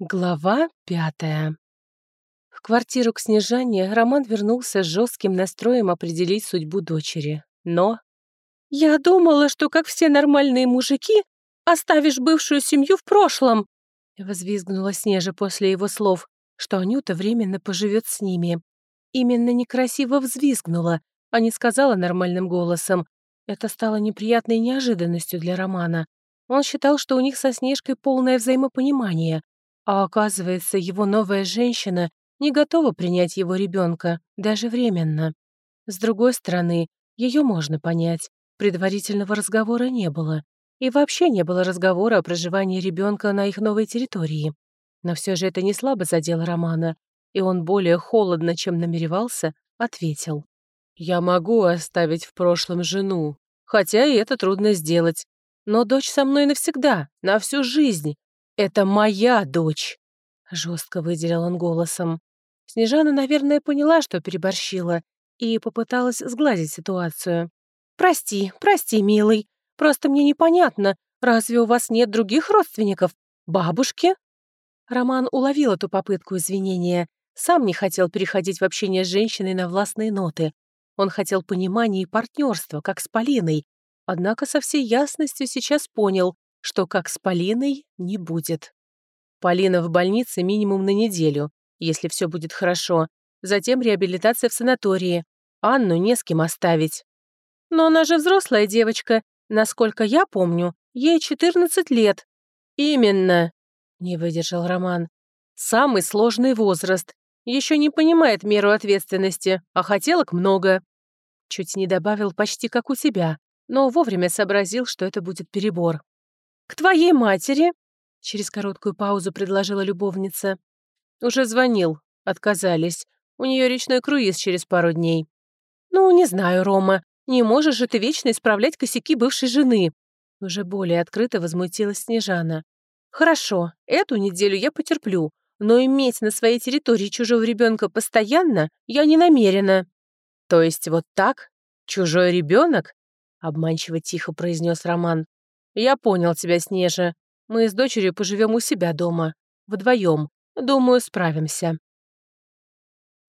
Глава пятая. В квартиру к Снежане Роман вернулся с жестким настроем определить судьбу дочери. Но... «Я думала, что, как все нормальные мужики, оставишь бывшую семью в прошлом!» Возвизгнула Снежа после его слов, что Анюта временно поживет с ними. Именно некрасиво взвизгнула, а не сказала нормальным голосом. Это стало неприятной неожиданностью для Романа. Он считал, что у них со Снежкой полное взаимопонимание, а оказывается, его новая женщина не готова принять его ребенка, даже временно. С другой стороны, ее можно понять. Предварительного разговора не было. И вообще не было разговора о проживании ребенка на их новой территории. Но все же это не слабо задело Романа, и он более холодно, чем намеревался, ответил. «Я могу оставить в прошлом жену, хотя и это трудно сделать. Но дочь со мной навсегда, на всю жизнь, «Это моя дочь!» — жестко выделил он голосом. Снежана, наверное, поняла, что переборщила, и попыталась сгладить ситуацию. «Прости, прости, милый. Просто мне непонятно, разве у вас нет других родственников? Бабушки?» Роман уловил эту попытку извинения. Сам не хотел переходить в общение с женщиной на властные ноты. Он хотел понимания и партнерства, как с Полиной. Однако со всей ясностью сейчас понял, что как с Полиной не будет. Полина в больнице минимум на неделю, если все будет хорошо. Затем реабилитация в санатории. Анну не с кем оставить. Но она же взрослая девочка. Насколько я помню, ей 14 лет. Именно, не выдержал Роман. Самый сложный возраст. Еще не понимает меру ответственности, а хотелок много. Чуть не добавил почти как у тебя, но вовремя сообразил, что это будет перебор. «К твоей матери?» — через короткую паузу предложила любовница. «Уже звонил. Отказались. У нее речной круиз через пару дней». «Ну, не знаю, Рома. Не можешь же ты вечно исправлять косяки бывшей жены». Уже более открыто возмутилась Снежана. «Хорошо, эту неделю я потерплю, но иметь на своей территории чужого ребенка постоянно я не намерена». «То есть вот так? Чужой ребенок? обманчиво тихо произнес Роман. «Я понял тебя, Снежа. Мы с дочерью поживем у себя дома. Вдвоем. Думаю, справимся».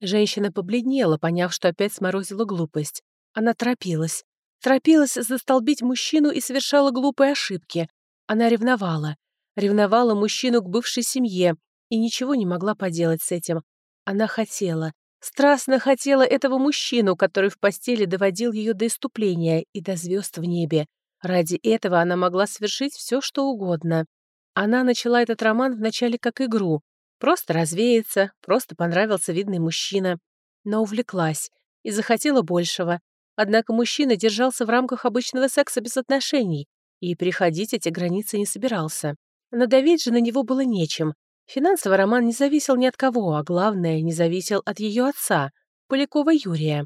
Женщина побледнела, поняв, что опять сморозила глупость. Она торопилась. Торопилась застолбить мужчину и совершала глупые ошибки. Она ревновала. Ревновала мужчину к бывшей семье и ничего не могла поделать с этим. Она хотела, страстно хотела этого мужчину, который в постели доводил ее до иступления и до звезд в небе. Ради этого она могла совершить все, что угодно. Она начала этот роман вначале как игру. Просто развеяться, просто понравился видный мужчина. Но увлеклась и захотела большего. Однако мужчина держался в рамках обычного секса без отношений и переходить эти границы не собирался. Надавить же на него было нечем. Финансово Роман не зависел ни от кого, а главное, не зависел от ее отца, Полякова Юрия.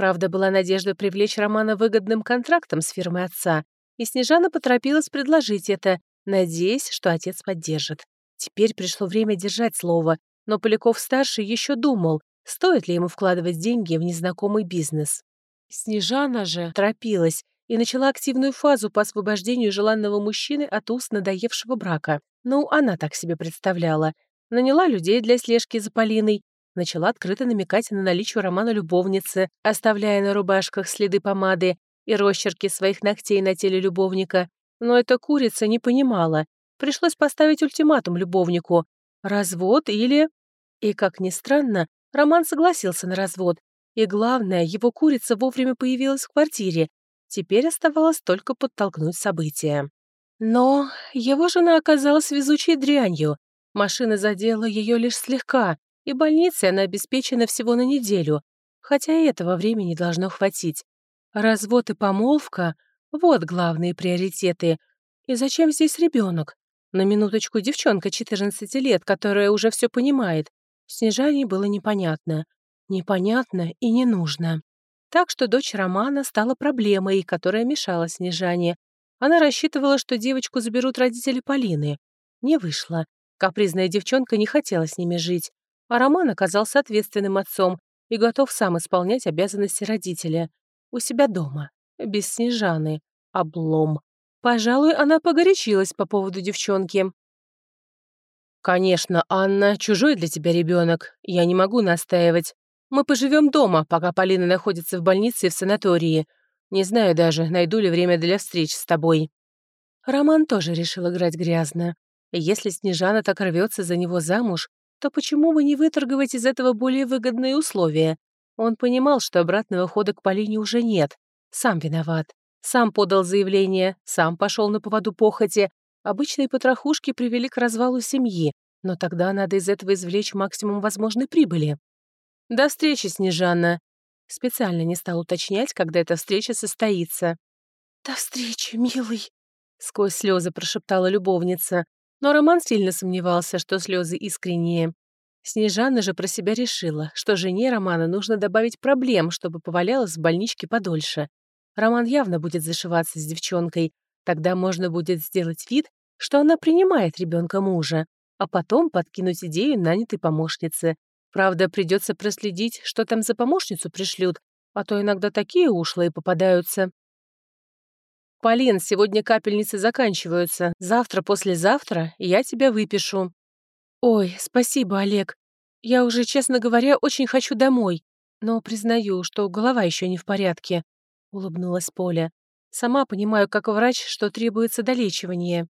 Правда, была надежда привлечь Романа выгодным контрактом с фирмой отца, и Снежана поторопилась предложить это, надеясь, что отец поддержит. Теперь пришло время держать слово, но Поляков-старший еще думал, стоит ли ему вкладывать деньги в незнакомый бизнес. Снежана же торопилась и начала активную фазу по освобождению желанного мужчины от уст надоевшего брака. Ну, она так себе представляла. Наняла людей для слежки за Полиной, начала открыто намекать на наличие романа любовницы, оставляя на рубашках следы помады и росчерки своих ногтей на теле любовника. Но эта курица не понимала. Пришлось поставить ультиматум любовнику. Развод или... И, как ни странно, Роман согласился на развод. И главное, его курица вовремя появилась в квартире. Теперь оставалось только подтолкнуть события. Но его жена оказалась везучей дрянью. Машина задела ее лишь слегка, и больницей она обеспечена всего на неделю, хотя и этого времени должно хватить. Развод и помолвка — вот главные приоритеты. И зачем здесь ребенок? На минуточку девчонка 14 лет, которая уже все понимает. Снежане было непонятно. Непонятно и не нужно. Так что дочь Романа стала проблемой, которая мешала Снежане. Она рассчитывала, что девочку заберут родители Полины. Не вышло. Капризная девчонка не хотела с ними жить. А Роман оказался ответственным отцом и готов сам исполнять обязанности родителя. У себя дома. Без Снежаны. Облом. Пожалуй, она погорячилась по поводу девчонки. «Конечно, Анна, чужой для тебя ребенок. Я не могу настаивать. Мы поживем дома, пока Полина находится в больнице и в санатории. Не знаю даже, найду ли время для встреч с тобой». Роман тоже решил играть грязно. Если Снежана так рвется за него замуж, то почему бы не выторговать из этого более выгодные условия? Он понимал, что обратного хода к Полине уже нет. Сам виноват. Сам подал заявление, сам пошел на поводу похоти. Обычные потрохушки привели к развалу семьи, но тогда надо из этого извлечь максимум возможной прибыли. «До встречи, Снежана!» Специально не стал уточнять, когда эта встреча состоится. «До встречи, милый!» Сквозь слезы прошептала любовница, но Роман сильно сомневался, что слезы искренние. Снежана же про себя решила, что жене Романа нужно добавить проблем, чтобы повалялась в больничке подольше. Роман явно будет зашиваться с девчонкой. Тогда можно будет сделать вид, что она принимает ребенка мужа, а потом подкинуть идею нанятой помощницы. Правда, придется проследить, что там за помощницу пришлют, а то иногда такие ушлые попадаются. «Полин, сегодня капельницы заканчиваются. Завтра-послезавтра я тебя выпишу». «Ой, спасибо, Олег. Я уже, честно говоря, очень хочу домой. Но признаю, что голова еще не в порядке», — улыбнулась Поля. «Сама понимаю, как врач, что требуется долечивание».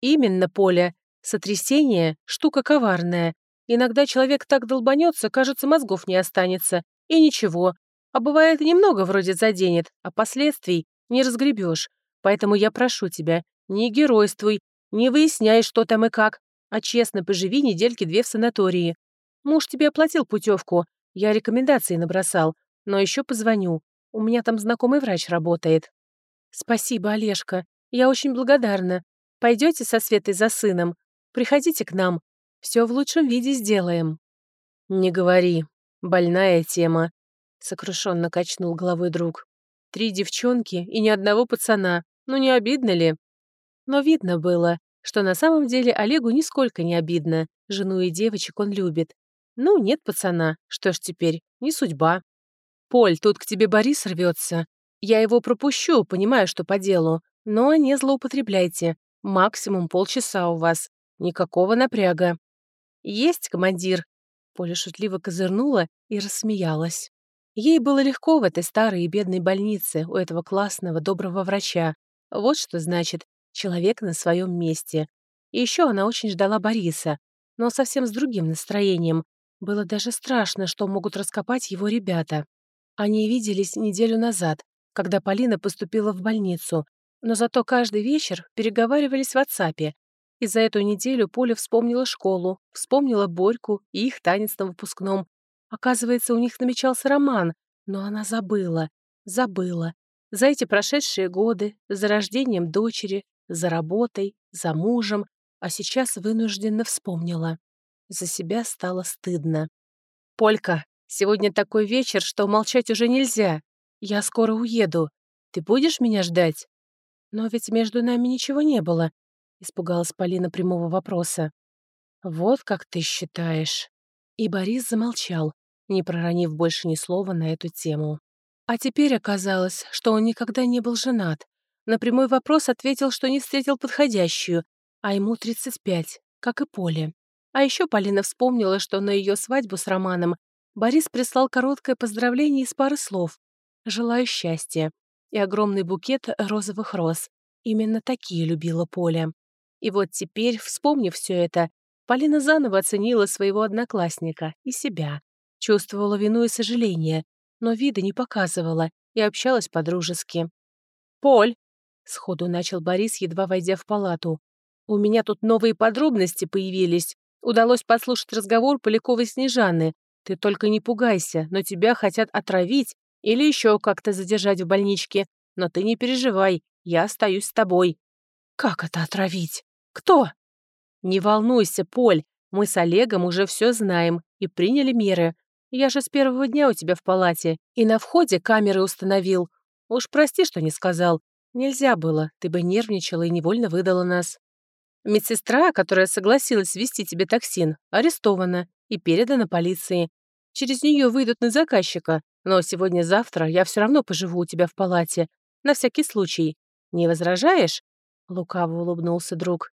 «Именно, Поля. Сотрясение — штука коварная. Иногда человек так долбанется, кажется, мозгов не останется. И ничего. А бывает, немного вроде заденет, а последствий не разгребешь. Поэтому я прошу тебя, не геройствуй, не выясняй, что там и как, а честно поживи недельки две в санатории. Муж тебе оплатил путевку, я рекомендации набросал, но еще позвоню. У меня там знакомый врач работает. Спасибо, Олежка. Я очень благодарна. Пойдете со Светой за сыном? Приходите к нам. Все в лучшем виде сделаем. Не говори. Больная тема. Сокрушенно качнул головой друг. Три девчонки и ни одного пацана. Ну не обидно ли? Но видно было, что на самом деле Олегу нисколько не обидно. Жену и девочек он любит. Ну, нет пацана. Что ж теперь, не судьба. Поль, тут к тебе Борис рвется. Я его пропущу, понимаю, что по делу. Но не злоупотребляйте. Максимум полчаса у вас. Никакого напряга. Есть, командир. Поля шутливо козырнула и рассмеялась. Ей было легко в этой старой и бедной больнице у этого классного, доброго врача. Вот что значит «человек на своем месте». И еще она очень ждала Бориса, но совсем с другим настроением. Было даже страшно, что могут раскопать его ребята. Они виделись неделю назад, когда Полина поступила в больницу, но зато каждый вечер переговаривались в WhatsApp. И за эту неделю Поля вспомнила школу, вспомнила Борьку и их танец на выпускном. Оказывается, у них намечался роман, но она забыла, забыла. За эти прошедшие годы, за рождением дочери, за работой, за мужем, а сейчас вынужденно вспомнила. За себя стало стыдно. «Полька, сегодня такой вечер, что молчать уже нельзя. Я скоро уеду. Ты будешь меня ждать?» «Но ведь между нами ничего не было», — испугалась Полина прямого вопроса. «Вот как ты считаешь». И Борис замолчал, не проронив больше ни слова на эту тему. А теперь оказалось, что он никогда не был женат. На прямой вопрос ответил, что не встретил подходящую, а ему 35, как и Поле. А еще Полина вспомнила, что на ее свадьбу с Романом Борис прислал короткое поздравление из пары слов «Желаю счастья» и огромный букет розовых роз. Именно такие любила Поля. И вот теперь, вспомнив все это, Полина заново оценила своего одноклассника и себя. Чувствовала вину и сожаление, но вида не показывала и общалась по-дружески. «Поль!» — сходу начал Борис, едва войдя в палату. «У меня тут новые подробности появились. Удалось подслушать разговор Поляковой Снежаны. Ты только не пугайся, но тебя хотят отравить или еще как-то задержать в больничке. Но ты не переживай, я остаюсь с тобой». «Как это отравить? Кто?» «Не волнуйся, Поль, мы с Олегом уже все знаем и приняли меры. Я же с первого дня у тебя в палате и на входе камеры установил. Уж прости, что не сказал. Нельзя было, ты бы нервничала и невольно выдала нас. Медсестра, которая согласилась ввести тебе токсин, арестована и передана полиции. Через нее выйдут на заказчика, но сегодня-завтра я все равно поживу у тебя в палате. На всякий случай. Не возражаешь?» Лукаво улыбнулся друг.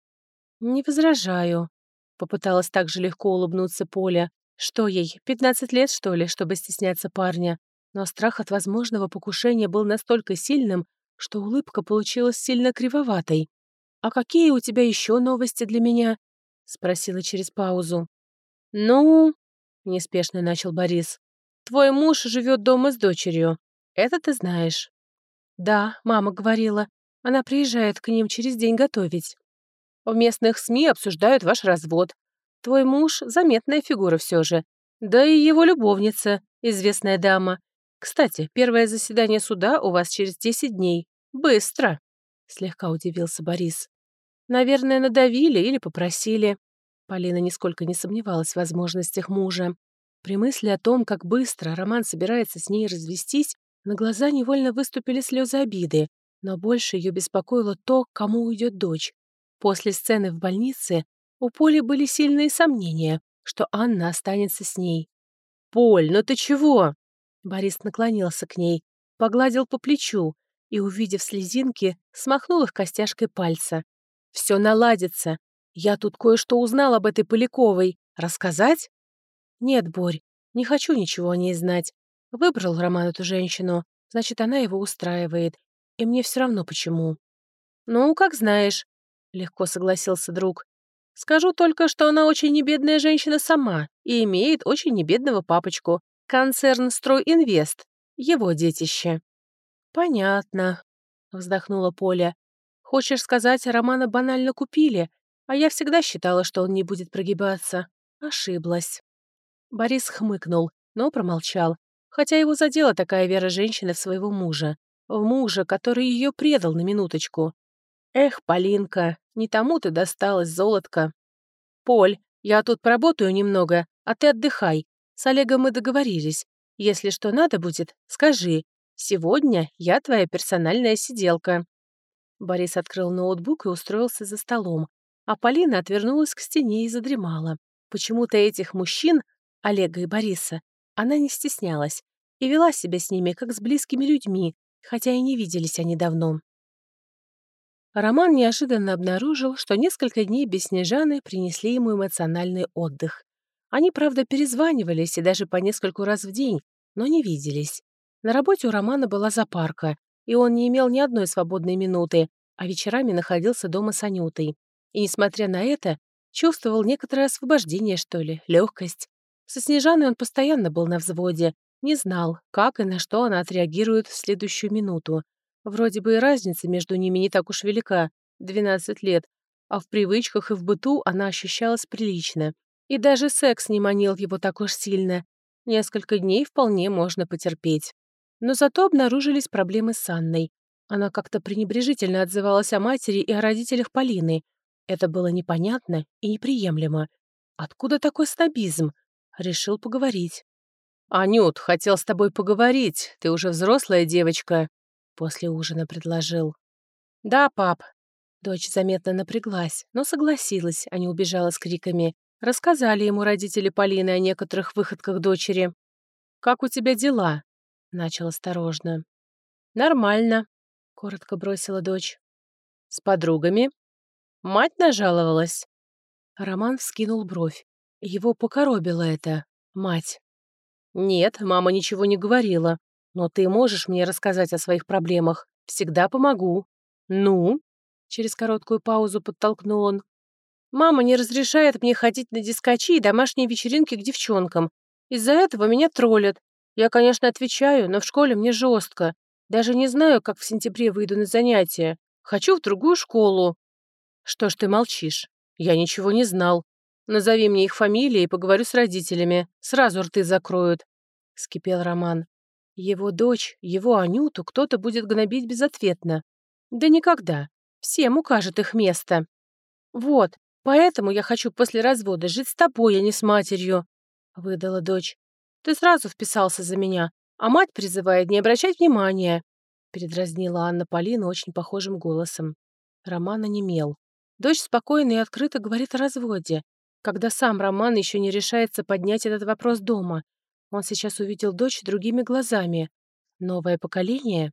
«Не возражаю». Попыталась так же легко улыбнуться Поля. Что ей, 15 лет, что ли, чтобы стесняться парня? Но страх от возможного покушения был настолько сильным, что улыбка получилась сильно кривоватой. «А какие у тебя еще новости для меня?» — спросила через паузу. «Ну...» — неспешно начал Борис. «Твой муж живет дома с дочерью. Это ты знаешь». «Да, мама говорила. Она приезжает к ним через день готовить. В местных СМИ обсуждают ваш развод. Твой муж — заметная фигура все же. Да и его любовница, известная дама. Кстати, первое заседание суда у вас через 10 дней. Быстро!» Слегка удивился Борис. «Наверное, надавили или попросили». Полина нисколько не сомневалась в возможностях мужа. При мысли о том, как быстро Роман собирается с ней развестись, на глаза невольно выступили слезы обиды, но больше ее беспокоило то, кому уйдет дочь. После сцены в больнице у Поли были сильные сомнения, что Анна останется с ней. «Поль, ну ты чего?» Борис наклонился к ней, погладил по плечу, и, увидев слезинки, смахнул их костяшкой пальца. «Все наладится. Я тут кое-что узнал об этой Поляковой. Рассказать?» «Нет, Борь, не хочу ничего о ней знать. Выбрал Роман эту женщину, значит, она его устраивает. И мне все равно почему». «Ну, как знаешь», — легко согласился друг. «Скажу только, что она очень небедная женщина сама и имеет очень небедного папочку. Концерн «Стройинвест». Его детище. «Понятно», — вздохнула Поля. «Хочешь сказать, Романа банально купили, а я всегда считала, что он не будет прогибаться. Ошиблась». Борис хмыкнул, но промолчал, хотя его задела такая вера женщины в своего мужа. В мужа, который ее предал на минуточку. «Эх, Полинка, не тому ты досталась, золотко». «Поль, я тут поработаю немного, а ты отдыхай. С Олегом мы договорились. Если что надо будет, скажи. Сегодня я твоя персональная сиделка». Борис открыл ноутбук и устроился за столом, а Полина отвернулась к стене и задремала. Почему-то этих мужчин, Олега и Бориса, она не стеснялась и вела себя с ними, как с близкими людьми, хотя и не виделись они давно. Роман неожиданно обнаружил, что несколько дней без Снежаны принесли ему эмоциональный отдых. Они, правда, перезванивались и даже по нескольку раз в день, но не виделись. На работе у Романа была запарка, и он не имел ни одной свободной минуты, а вечерами находился дома с Анютой. И, несмотря на это, чувствовал некоторое освобождение, что ли, легкость. Со Снежаной он постоянно был на взводе, не знал, как и на что она отреагирует в следующую минуту. Вроде бы и разница между ними не так уж велика, 12 лет, а в привычках и в быту она ощущалась прилично. И даже секс не манил его так уж сильно. Несколько дней вполне можно потерпеть. Но зато обнаружились проблемы с Анной. Она как-то пренебрежительно отзывалась о матери и о родителях Полины. Это было непонятно и неприемлемо. Откуда такой снобизм? Решил поговорить. «Анют, хотел с тобой поговорить. Ты уже взрослая девочка», — после ужина предложил. «Да, пап». Дочь заметно напряглась, но согласилась, а не убежала с криками. Рассказали ему родители Полины о некоторых выходках дочери. «Как у тебя дела?» Начал осторожно. «Нормально», — коротко бросила дочь. «С подругами?» «Мать нажаловалась?» Роман вскинул бровь. Его покоробило это. Мать. «Нет, мама ничего не говорила. Но ты можешь мне рассказать о своих проблемах. Всегда помогу». «Ну?» Через короткую паузу подтолкнул он. «Мама не разрешает мне ходить на дискочи и домашние вечеринки к девчонкам. Из-за этого меня троллят. Я, конечно, отвечаю, но в школе мне жестко. Даже не знаю, как в сентябре выйду на занятия. Хочу в другую школу. Что ж ты молчишь? Я ничего не знал. Назови мне их фамилии и поговорю с родителями. Сразу рты закроют. Скипел Роман. Его дочь, его Анюту кто-то будет гнобить безответно. Да никогда. Всем укажет их место. Вот, поэтому я хочу после развода жить с тобой, а не с матерью, выдала дочь. Ты сразу вписался за меня, а мать призывает не обращать внимания», — передразнила Анна Полина очень похожим голосом. Роман онемел. Дочь спокойно и открыто говорит о разводе, когда сам Роман еще не решается поднять этот вопрос дома. Он сейчас увидел дочь другими глазами. Новое поколение?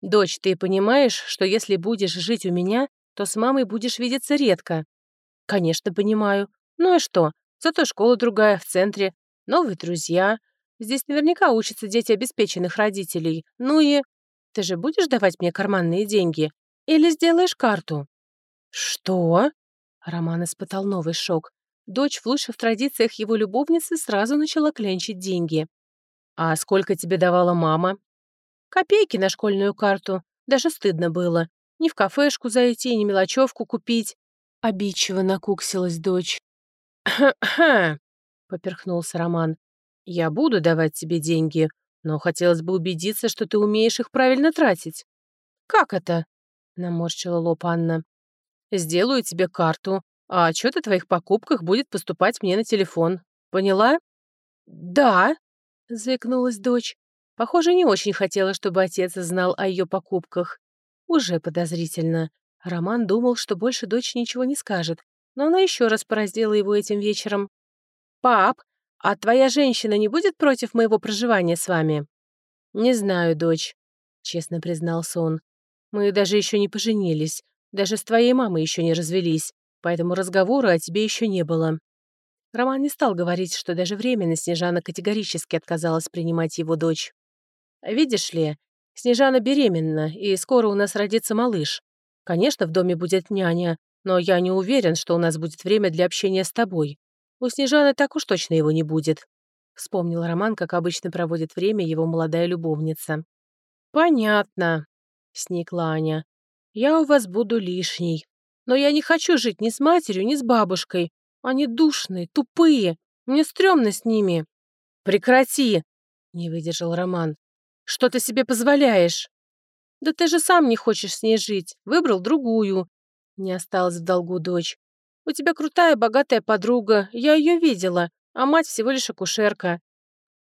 «Дочь, ты понимаешь, что если будешь жить у меня, то с мамой будешь видеться редко?» «Конечно, понимаю. Ну и что? Зато школа другая, в центре, новые друзья. Здесь наверняка учатся дети обеспеченных родителей. Ну и... Ты же будешь давать мне карманные деньги? Или сделаешь карту?» «Что?» Роман испытал новый шок. Дочь в лучших традициях его любовницы сразу начала клянчить деньги. «А сколько тебе давала мама?» «Копейки на школьную карту. Даже стыдно было. Ни в кафешку зайти, ни мелочевку купить». Обидчиво накуксилась дочь. «Хм-хм», — поперхнулся Роман. «Я буду давать тебе деньги, но хотелось бы убедиться, что ты умеешь их правильно тратить». «Как это?» — наморщила лоб Анна. «Сделаю тебе карту, а отчет о твоих покупках будет поступать мне на телефон. Поняла?» «Да», — заикнулась дочь. Похоже, не очень хотела, чтобы отец знал о ее покупках. Уже подозрительно. Роман думал, что больше дочь ничего не скажет, но она еще раз пораздела его этим вечером. «Пап, а твоя женщина не будет против моего проживания с вами?» «Не знаю, дочь», — честно признался он. «Мы даже еще не поженились, даже с твоей мамой еще не развелись, поэтому разговора о тебе еще не было». Роман не стал говорить, что даже временно Снежана категорически отказалась принимать его дочь. «Видишь ли, Снежана беременна, и скоро у нас родится малыш. Конечно, в доме будет няня, но я не уверен, что у нас будет время для общения с тобой. У Снежаны так уж точно его не будет. Вспомнил Роман, как обычно проводит время его молодая любовница. «Понятно», — сникла Аня. «Я у вас буду лишней. Но я не хочу жить ни с матерью, ни с бабушкой. Они душные, тупые. Мне стрёмно с ними». «Прекрати!» — не выдержал Роман. «Что ты себе позволяешь?» «Да ты же сам не хочешь с ней жить. Выбрал другую. Не осталась в долгу дочь. «У тебя крутая, богатая подруга. Я ее видела, а мать всего лишь акушерка».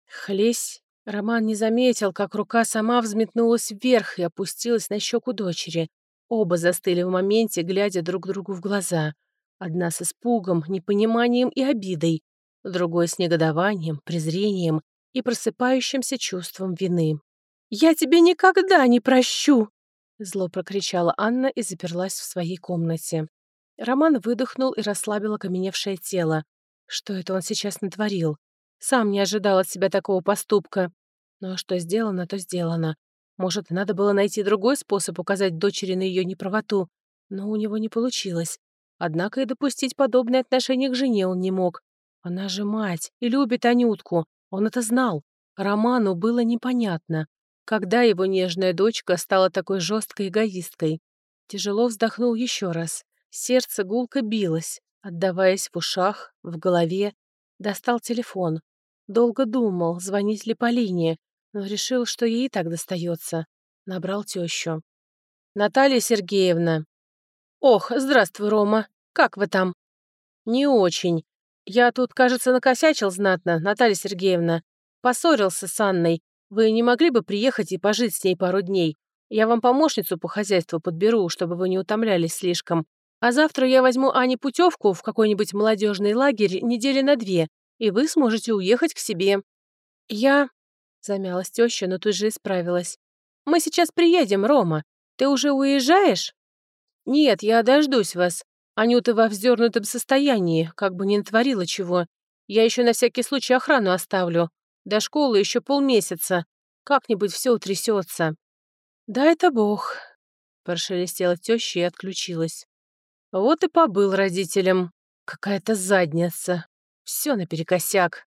Хлесь. Роман не заметил, как рука сама взметнулась вверх и опустилась на щеку дочери. Оба застыли в моменте, глядя друг другу в глаза. Одна с испугом, непониманием и обидой, другой с негодованием, презрением и просыпающимся чувством вины. «Я тебе никогда не прощу!» Зло прокричала Анна и заперлась в своей комнате. Роман выдохнул и расслабил окаменевшее тело. Что это он сейчас натворил? Сам не ожидал от себя такого поступка. Но что сделано, то сделано. Может, надо было найти другой способ указать дочери на ее неправоту, но у него не получилось. Однако и допустить подобное отношение к жене он не мог. Она же мать и любит Анютку. Он это знал. Роману было непонятно. Когда его нежная дочка стала такой жесткой эгоисткой? Тяжело вздохнул еще раз. Сердце гулко билось, отдаваясь в ушах, в голове. Достал телефон. Долго думал, звонить ли Полине, но решил, что ей и так достается. Набрал тещу. «Наталья Сергеевна». «Ох, здравствуй, Рома. Как вы там?» «Не очень. Я тут, кажется, накосячил знатно, Наталья Сергеевна. Поссорился с Анной. Вы не могли бы приехать и пожить с ней пару дней? Я вам помощницу по хозяйству подберу, чтобы вы не утомлялись слишком. А завтра я возьму Ане путевку в какой-нибудь молодежный лагерь недели на две, и вы сможете уехать к себе». «Я...» — замялась теща, но тут же исправилась. «Мы сейчас приедем, Рома. Ты уже уезжаешь?» «Нет, я дождусь вас. Анюта во вздернутом состоянии, как бы не натворила чего. Я еще на всякий случай охрану оставлю. До школы еще полмесяца. Как-нибудь все утрясется. «Да это бог», — прошелестела теща и отключилась. Вот и побыл родителем. Какая-то задница. Все наперекосяк.